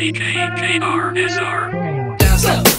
DJ JRSR. Dance up,